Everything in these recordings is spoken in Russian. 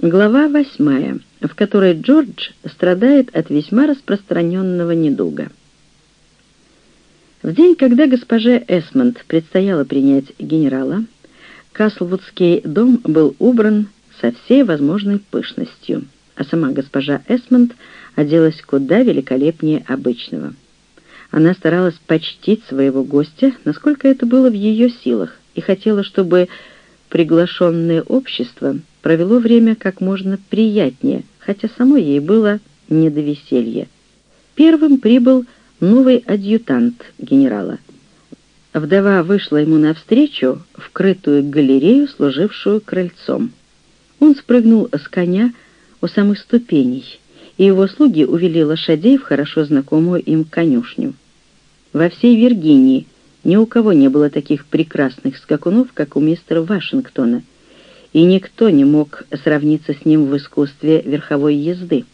Глава восьмая, в которой Джордж страдает от весьма распространенного недуга. В день, когда госпоже Эсмонд предстояло принять генерала, Каслвудский дом был убран со всей возможной пышностью, а сама госпожа Эсмонд оделась куда великолепнее обычного. Она старалась почтить своего гостя, насколько это было в ее силах, и хотела, чтобы приглашенное общество провело время как можно приятнее, хотя самой ей было не до веселья. Первым прибыл новый адъютант генерала. Вдова вышла ему навстречу в крытую галерею, служившую крыльцом. Он спрыгнул с коня у самых ступеней, и его слуги увели лошадей в хорошо знакомую им конюшню. Во всей Виргинии ни у кого не было таких прекрасных скакунов, как у мистера Вашингтона — и никто не мог сравниться с ним в искусстве верховой езды.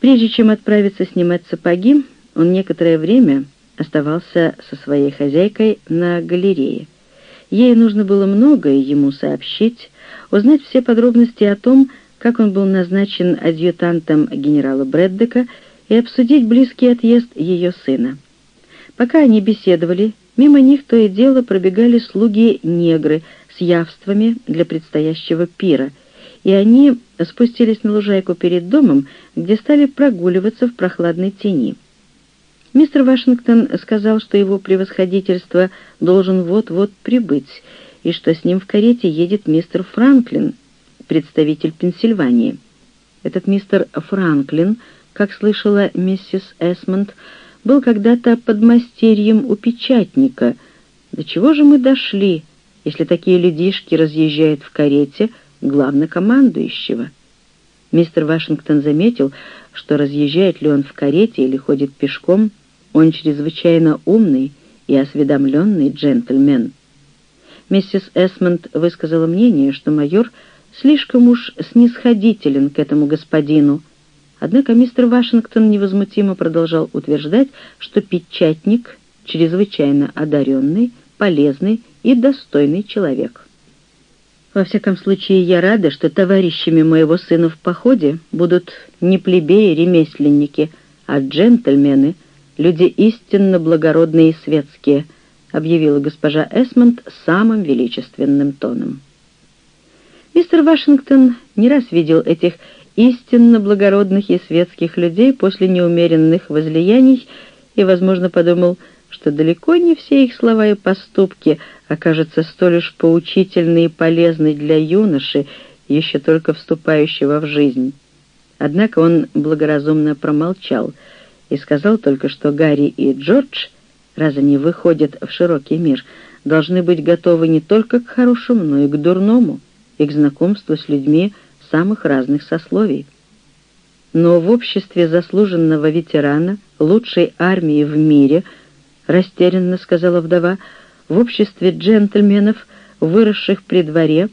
Прежде чем отправиться снимать сапоги, он некоторое время оставался со своей хозяйкой на галерее. Ей нужно было многое ему сообщить, узнать все подробности о том, как он был назначен адъютантом генерала Брэддека и обсудить близкий отъезд ее сына. Пока они беседовали, мимо них то и дело пробегали слуги-негры с явствами для предстоящего пира, и они спустились на лужайку перед домом, где стали прогуливаться в прохладной тени. Мистер Вашингтон сказал, что его превосходительство должен вот-вот прибыть, и что с ним в карете едет мистер Франклин, представитель Пенсильвании. Этот мистер Франклин, как слышала миссис Эсмонд, был когда-то подмастерьем у печатника. До чего же мы дошли, если такие людишки разъезжают в карете главнокомандующего? Мистер Вашингтон заметил, что разъезжает ли он в карете или ходит пешком, он чрезвычайно умный и осведомленный джентльмен. Миссис Эсмонд высказала мнение, что майор слишком уж снисходителен к этому господину, Однако мистер Вашингтон невозмутимо продолжал утверждать, что печатник — чрезвычайно одаренный, полезный и достойный человек. Во всяком случае, я рада, что товарищами моего сына в походе будут не плебеи-ремесленники, а джентльмены, люди истинно благородные и светские, объявила госпожа Эсмонд самым величественным тоном. Мистер Вашингтон не раз видел этих истинно благородных и светских людей после неумеренных возлияний и, возможно, подумал, что далеко не все их слова и поступки окажутся столь уж поучительны и полезны для юноши, еще только вступающего в жизнь. Однако он благоразумно промолчал и сказал только, что Гарри и Джордж, раз они выходят в широкий мир, должны быть готовы не только к хорошему, но и к дурному, и к знакомству с людьми, самых разных сословий. Но в обществе заслуженного ветерана лучшей армии в мире, растерянно сказала вдова, в обществе джентльменов, выросших при дворе,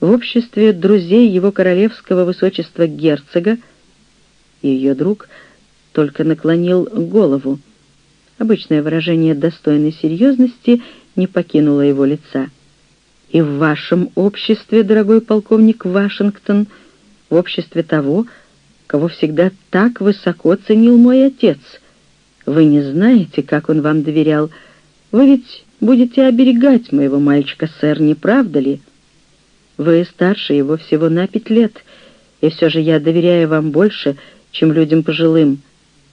в обществе друзей его королевского высочества герцога, ее друг только наклонил голову. Обычное выражение достойной серьезности не покинуло его лица и в вашем обществе, дорогой полковник Вашингтон, в обществе того, кого всегда так высоко ценил мой отец. Вы не знаете, как он вам доверял. Вы ведь будете оберегать моего мальчика, сэр, не правда ли? Вы старше его всего на пять лет, и все же я доверяю вам больше, чем людям пожилым.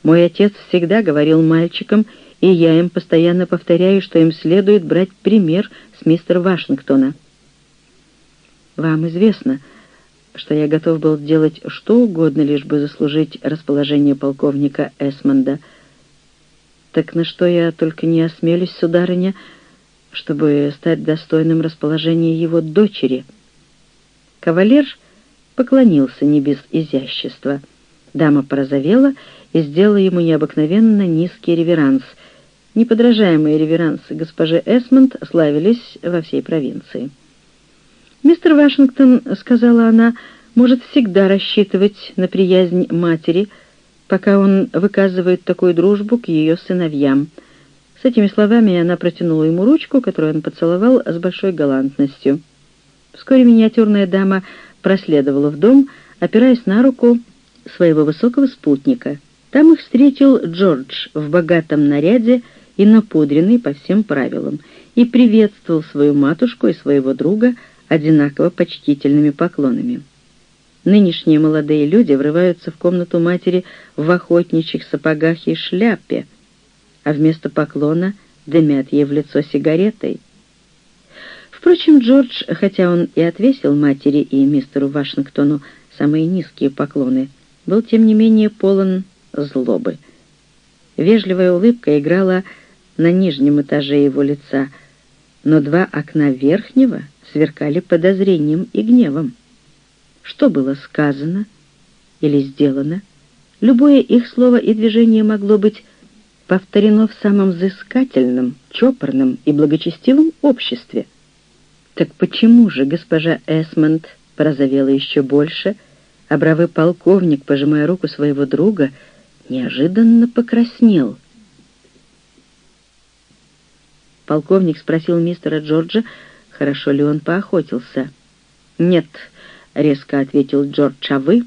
Мой отец всегда говорил мальчикам, и я им постоянно повторяю, что им следует брать пример с мистера Вашингтона. Вам известно, что я готов был сделать что угодно, лишь бы заслужить расположение полковника Эсмонда. Так на что я только не осмелюсь, сударыня, чтобы стать достойным расположения его дочери. Кавалер поклонился не без изящества. Дама порозовела и сделала ему необыкновенно низкий реверанс — Неподражаемые реверансы госпожи Эсмонд славились во всей провинции. «Мистер Вашингтон, — сказала она, — может всегда рассчитывать на приязнь матери, пока он выказывает такую дружбу к ее сыновьям». С этими словами она протянула ему ручку, которую он поцеловал с большой галантностью. Вскоре миниатюрная дама проследовала в дом, опираясь на руку своего высокого спутника. Там их встретил Джордж в богатом наряде и напудренный по всем правилам, и приветствовал свою матушку и своего друга одинаково почтительными поклонами. Нынешние молодые люди врываются в комнату матери в охотничьих сапогах и шляпе, а вместо поклона дымят ей в лицо сигаретой. Впрочем, Джордж, хотя он и отвесил матери и мистеру Вашингтону самые низкие поклоны, был тем не менее полон злобы. Вежливая улыбка играла на нижнем этаже его лица, но два окна верхнего сверкали подозрением и гневом. Что было сказано или сделано, любое их слово и движение могло быть повторено в самом взыскательном, чопорном и благочестивом обществе. Так почему же госпожа Эсмонд порозовела еще больше, а бравый полковник, пожимая руку своего друга, неожиданно покраснел? Полковник спросил мистера Джорджа, хорошо ли он поохотился. «Нет», — резко ответил Джордж, — «а вы?»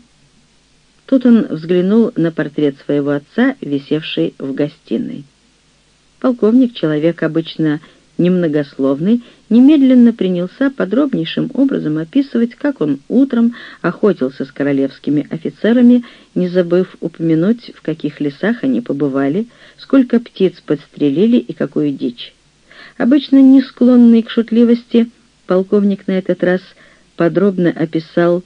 Тут он взглянул на портрет своего отца, висевший в гостиной. Полковник, человек обычно немногословный, немедленно принялся подробнейшим образом описывать, как он утром охотился с королевскими офицерами, не забыв упомянуть, в каких лесах они побывали, сколько птиц подстрелили и какую дичь. Обычно не склонный к шутливости, полковник на этот раз подробно описал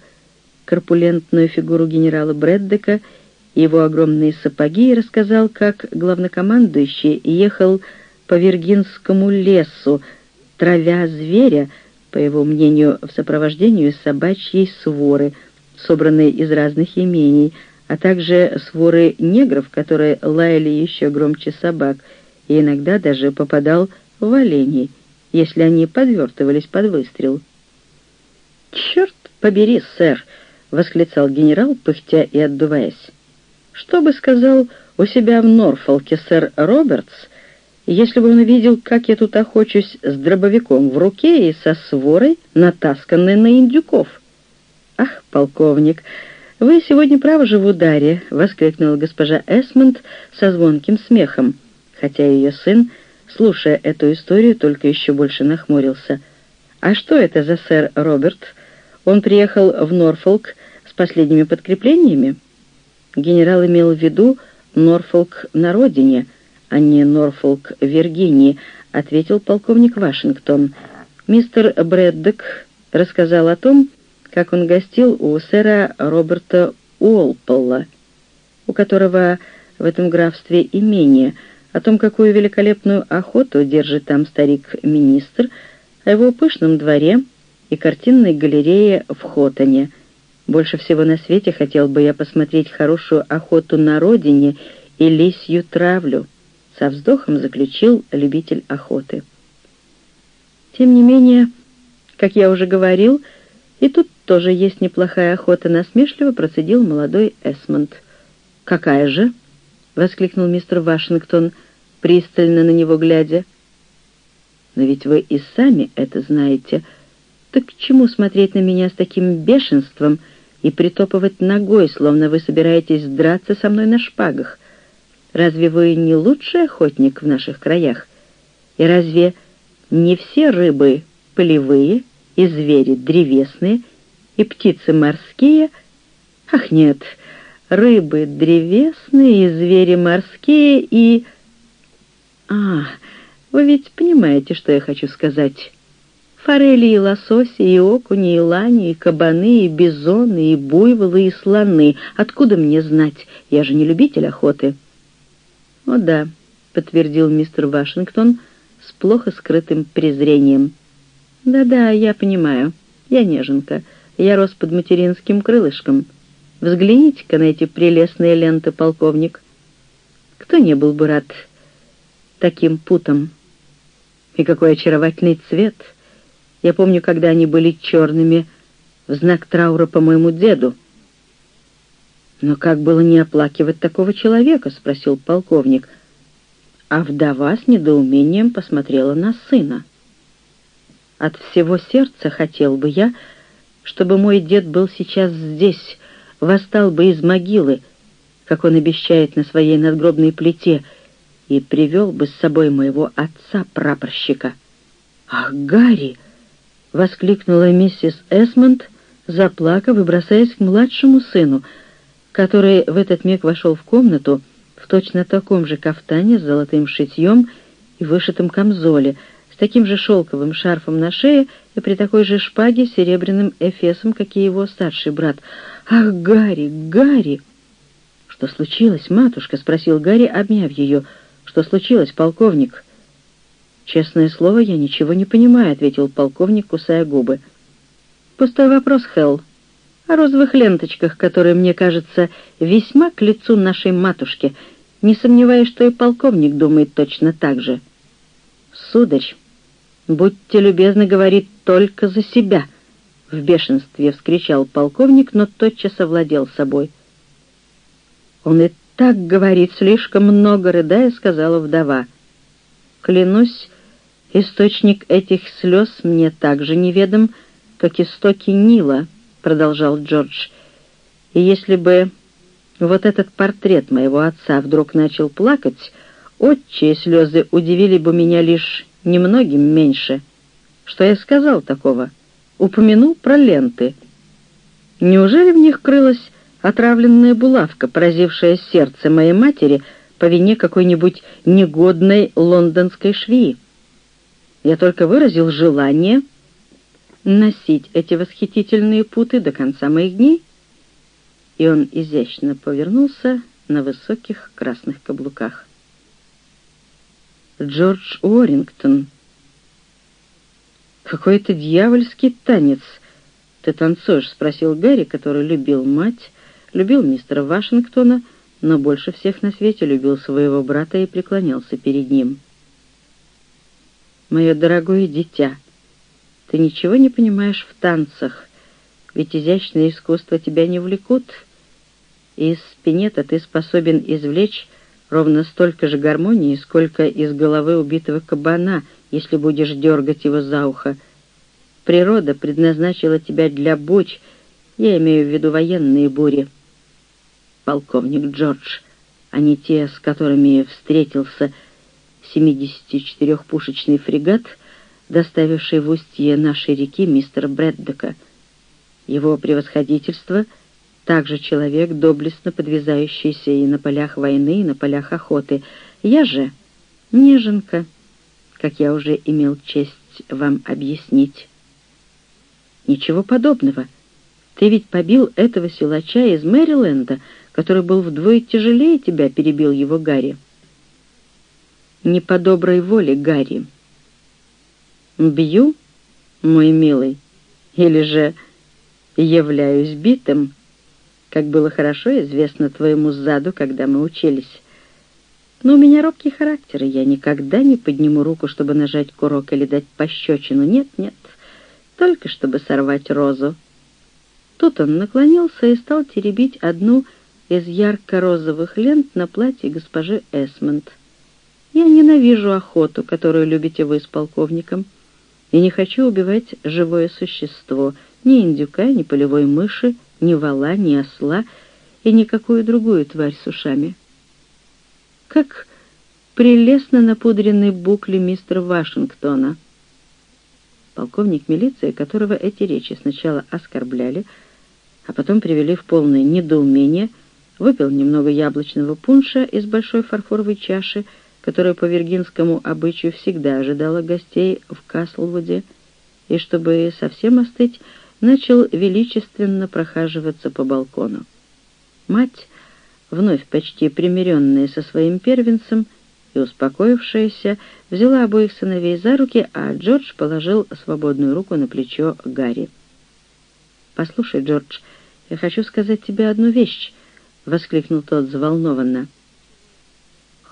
корпулентную фигуру генерала Брэддека, его огромные сапоги и рассказал, как главнокомандующий ехал по Виргинскому лесу, травя зверя, по его мнению, в сопровождении собачьей своры, собранной из разных имений, а также своры негров, которые лаяли еще громче собак, и иногда даже попадал в оленей, если они подвертывались под выстрел. «Черт побери, сэр!» — восклицал генерал, пыхтя и отдуваясь. «Что бы сказал у себя в Норфолке сэр Робертс, если бы он увидел, как я тут охочусь с дробовиком в руке и со сворой, натасканной на индюков?» «Ах, полковник, вы сегодня право же в ударе!» — воскликнула госпожа Эсмонд со звонким смехом, хотя ее сын слушая эту историю, только еще больше нахмурился. «А что это за сэр Роберт? Он приехал в Норфолк последними подкреплениями?» Генерал имел в виду Норфолк на родине, а не Норфолк Виргинии, ответил полковник Вашингтон. Мистер Брэддок рассказал о том, как он гостил у сэра Роберта Уолпола, у которого в этом графстве имение — о том, какую великолепную охоту держит там старик-министр, о его пышном дворе и картинной галерее в Хотоне. Больше всего на свете хотел бы я посмотреть хорошую охоту на родине и лисью травлю, со вздохом заключил любитель охоты. Тем не менее, как я уже говорил, и тут тоже есть неплохая охота, насмешливо процедил молодой Эсмонд. «Какая же?» — воскликнул мистер Вашингтон, пристально на него глядя. «Но ведь вы и сами это знаете. Так к чему смотреть на меня с таким бешенством и притопывать ногой, словно вы собираетесь драться со мной на шпагах? Разве вы не лучший охотник в наших краях? И разве не все рыбы полевые и звери древесные, и птицы морские? Ах, нет!» рыбы древесные, и звери морские, и... А, вы ведь понимаете, что я хочу сказать. Форели и лососи, и окуни, и лани, и кабаны, и бизоны, и буйволы, и слоны. Откуда мне знать? Я же не любитель охоты. О да, подтвердил мистер Вашингтон с плохо скрытым презрением. Да-да, я понимаю. Я неженка. Я рос под материнским крылышком. Взгляните-ка на эти прелестные ленты, полковник. Кто не был бы рад таким путам? И какой очаровательный цвет! Я помню, когда они были черными, в знак траура по моему деду. «Но как было не оплакивать такого человека?» — спросил полковник. А вдова с недоумением посмотрела на сына. «От всего сердца хотел бы я, чтобы мой дед был сейчас здесь, восстал бы из могилы, как он обещает на своей надгробной плите, и привел бы с собой моего отца-прапорщика. «Ах, Гарри!» — воскликнула миссис Эсмонд, заплакав и бросаясь к младшему сыну, который в этот миг вошел в комнату в точно таком же кафтане с золотым шитьем и вышитым камзоле, с таким же шелковым шарфом на шее и при такой же шпаге с серебряным эфесом, как и его старший брат. «Ах, Гарри, Гарри!» «Что случилось, матушка?» — спросил Гарри, обняв ее. «Что случилось, полковник?» «Честное слово, я ничего не понимаю», — ответил полковник, кусая губы. «Пустой вопрос, Хелл. О розовых ленточках, которые, мне кажется, весьма к лицу нашей матушки. Не сомневаюсь, что и полковник думает точно так же». «Сударь, будьте любезны говорить только за себя», — в бешенстве вскричал полковник, но тотчас овладел собой. «Он и так говорит слишком много, рыдая», — сказала вдова. «Клянусь, источник этих слез мне так же неведом, как истоки Нила», — продолжал Джордж. «И если бы вот этот портрет моего отца вдруг начал плакать, отчие слезы удивили бы меня лишь немногим меньше. Что я сказал такого? Упомянул про ленты. Неужели в них крылась отравленная булавка, поразившая сердце моей матери по вине какой-нибудь негодной лондонской швеи? Я только выразил желание носить эти восхитительные путы до конца моих дней, и он изящно повернулся на высоких красных каблуках. Джордж Уоррингтон. «Какой-то дьявольский танец ты танцуешь?» — спросил Гарри, который любил мать, любил мистера Вашингтона, но больше всех на свете любил своего брата и преклонялся перед ним. «Мое дорогое дитя, ты ничего не понимаешь в танцах, ведь изящное искусство тебя не влекут, и из спинета ты способен извлечь ровно столько же гармонии, сколько из головы убитого кабана, если будешь дергать его за ухо. Природа предназначила тебя для буч, я имею в виду военные бури. Полковник Джордж, а не те, с которыми встретился 74-пушечный фрегат, доставивший в устье нашей реки мистера Брэддека. Его превосходительство — также человек, доблестно подвязающийся и на полях войны, и на полях охоты. Я же неженка, как я уже имел честь вам объяснить. Ничего подобного. Ты ведь побил этого силача из Мэриленда, который был вдвое тяжелее тебя, перебил его Гарри. Не по доброй воле, Гарри. Бью, мой милый, или же являюсь битым, как было хорошо известно твоему заду, когда мы учились. Но у меня робкий характер, и я никогда не подниму руку, чтобы нажать курок или дать пощечину. Нет, нет, только чтобы сорвать розу. Тут он наклонился и стал теребить одну из ярко-розовых лент на платье госпожи Эсмонд. «Я ненавижу охоту, которую любите вы с полковником, и не хочу убивать живое существо, ни индюка, ни полевой мыши, ни вала, ни осла и никакую другую тварь с ушами. Как прелестно напудренный букли мистера Вашингтона. Полковник милиции, которого эти речи сначала оскорбляли, а потом привели в полное недоумение, выпил немного яблочного пунша из большой фарфоровой чаши, которая по виргинскому обычаю всегда ожидала гостей в Каслвуде, и, чтобы совсем остыть, начал величественно прохаживаться по балкону. Мать, вновь почти примиренная со своим первенцем и успокоившаяся, взяла обоих сыновей за руки, а Джордж положил свободную руку на плечо Гарри. «Послушай, Джордж, я хочу сказать тебе одну вещь», — воскликнул тот взволнованно.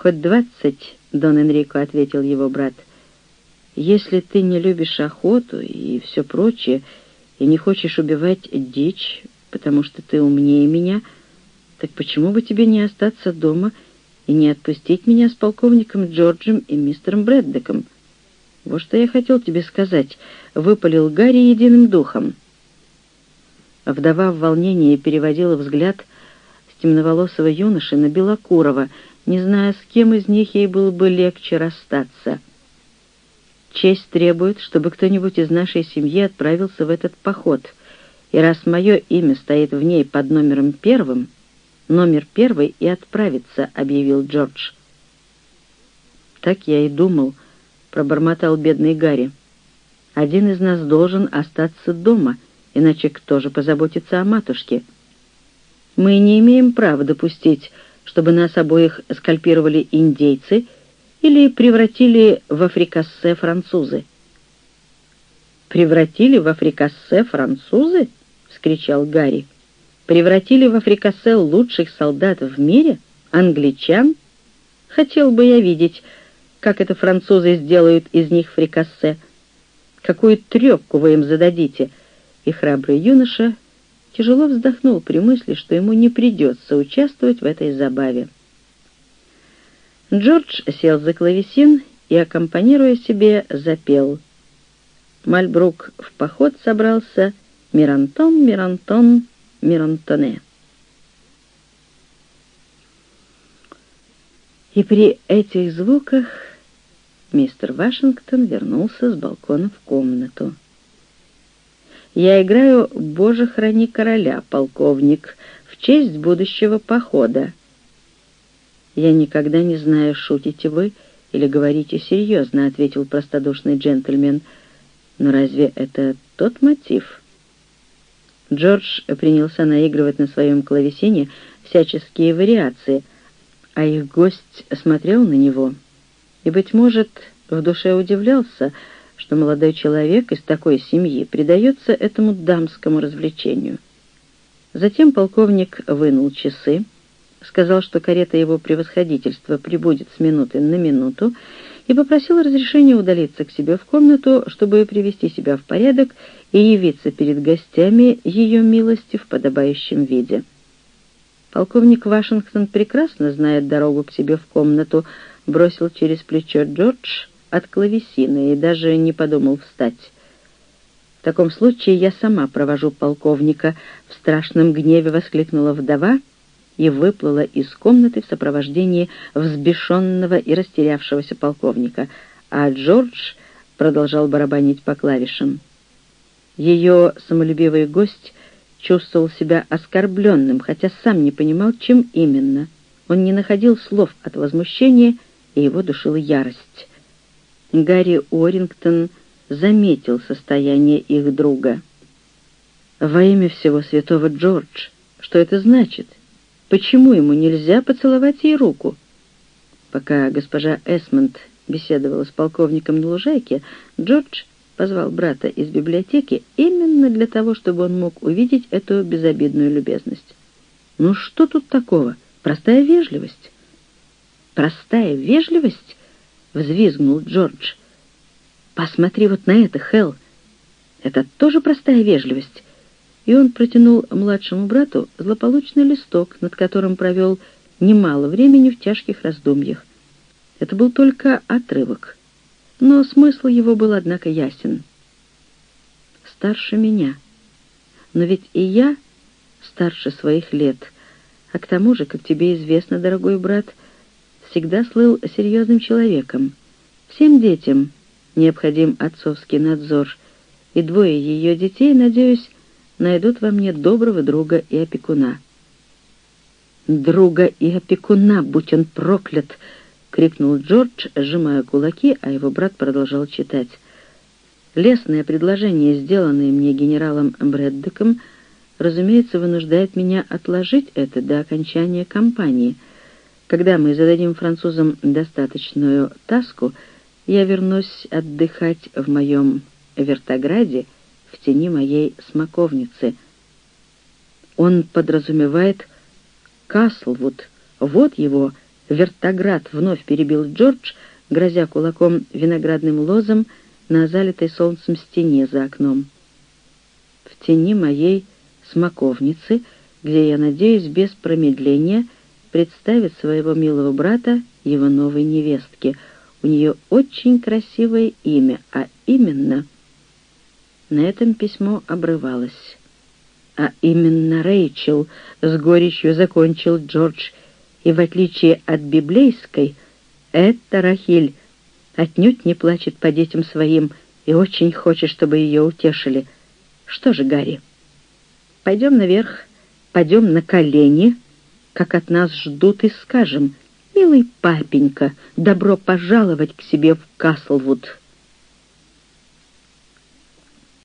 «Хоть двадцать», — Дон Энрико ответил его брат, — «если ты не любишь охоту и все прочее, — и не хочешь убивать дичь, потому что ты умнее меня, так почему бы тебе не остаться дома и не отпустить меня с полковником Джорджем и мистером Брэддеком? Вот что я хотел тебе сказать, — выпалил Гарри единым духом. Вдова в волнении переводила взгляд с темноволосого юноши на Белокурова, не зная, с кем из них ей было бы легче расстаться. «Честь требует, чтобы кто-нибудь из нашей семьи отправился в этот поход, и раз мое имя стоит в ней под номером первым, номер первый и отправится», — объявил Джордж. «Так я и думал», — пробормотал бедный Гарри. «Один из нас должен остаться дома, иначе кто же позаботится о матушке? Мы не имеем права допустить, чтобы нас обоих скальпировали индейцы или превратили в африкассе французы». «Превратили в африкассе французы?» — вскричал Гарри. «Превратили в африкассе лучших солдат в мире? Англичан? Хотел бы я видеть, как это французы сделают из них фрикассе. Какую трепку вы им зададите!» И храбрый юноша тяжело вздохнул при мысли, что ему не придется участвовать в этой забаве. Джордж сел за клавесин и, аккомпанируя себе, запел. Мальбрук в поход собрался «Мирантон, Мирантон, Мирантоне». И при этих звуках Мистер Вашингтон вернулся с балкона в комнату. «Я играю «Боже, храни короля», полковник, в честь будущего похода». «Я никогда не знаю, шутите вы или говорите серьезно», — ответил простодушный джентльмен. «Но разве это тот мотив?» Джордж принялся наигрывать на своем клавесине всяческие вариации, а их гость смотрел на него — и, быть может, в душе удивлялся, что молодой человек из такой семьи предается этому дамскому развлечению. Затем полковник вынул часы, сказал, что карета его превосходительства прибудет с минуты на минуту, и попросил разрешения удалиться к себе в комнату, чтобы привести себя в порядок и явиться перед гостями ее милости в подобающем виде. Полковник Вашингтон прекрасно знает дорогу к себе в комнату, бросил через плечо Джордж от клавесины и даже не подумал встать. «В таком случае я сама провожу полковника», — в страшном гневе воскликнула вдова и выплыла из комнаты в сопровождении взбешенного и растерявшегося полковника, а Джордж продолжал барабанить по клавишам. Ее самолюбивый гость чувствовал себя оскорбленным, хотя сам не понимал, чем именно. Он не находил слов от возмущения и его душила ярость. Гарри Уоррингтон заметил состояние их друга. «Во имя всего святого Джордж, что это значит? Почему ему нельзя поцеловать ей руку?» Пока госпожа Эсмонд беседовала с полковником на лужайке, Джордж позвал брата из библиотеки именно для того, чтобы он мог увидеть эту безобидную любезность. «Ну что тут такого? Простая вежливость» простая вежливость?» — взвизгнул Джордж. «Посмотри вот на это, Хелл. Это тоже простая вежливость». И он протянул младшему брату злополучный листок, над которым провел немало времени в тяжких раздумьях. Это был только отрывок, но смысл его был, однако, ясен. «Старше меня. Но ведь и я старше своих лет, а к тому же, как тебе известно, дорогой брат, — всегда слыл серьезным человеком. Всем детям необходим отцовский надзор, и двое ее детей, надеюсь, найдут во мне доброго друга и опекуна. «Друга и опекуна, будь он проклят!» — крикнул Джордж, сжимая кулаки, а его брат продолжал читать. «Лесное предложение, сделанное мне генералом Брэддеком, разумеется, вынуждает меня отложить это до окончания кампании — когда мы зададим французам достаточную таску, я вернусь отдыхать в моем вертограде в тени моей смоковницы. Он подразумевает Каслвуд. Вот его вертоград, вновь перебил Джордж, грозя кулаком виноградным лозом на залитой солнцем стене за окном. В тени моей смоковницы, где я надеюсь без промедления — представит своего милого брата его новой невестке. У нее очень красивое имя, а именно... На этом письмо обрывалось. А именно Рэйчел, с горечью закончил Джордж, и в отличие от библейской, эта Рахиль отнюдь не плачет по детям своим и очень хочет, чтобы ее утешили. Что же, Гарри, пойдем наверх, пойдем на колени, как от нас ждут, и скажем, «Милый папенька, добро пожаловать к себе в Каслвуд».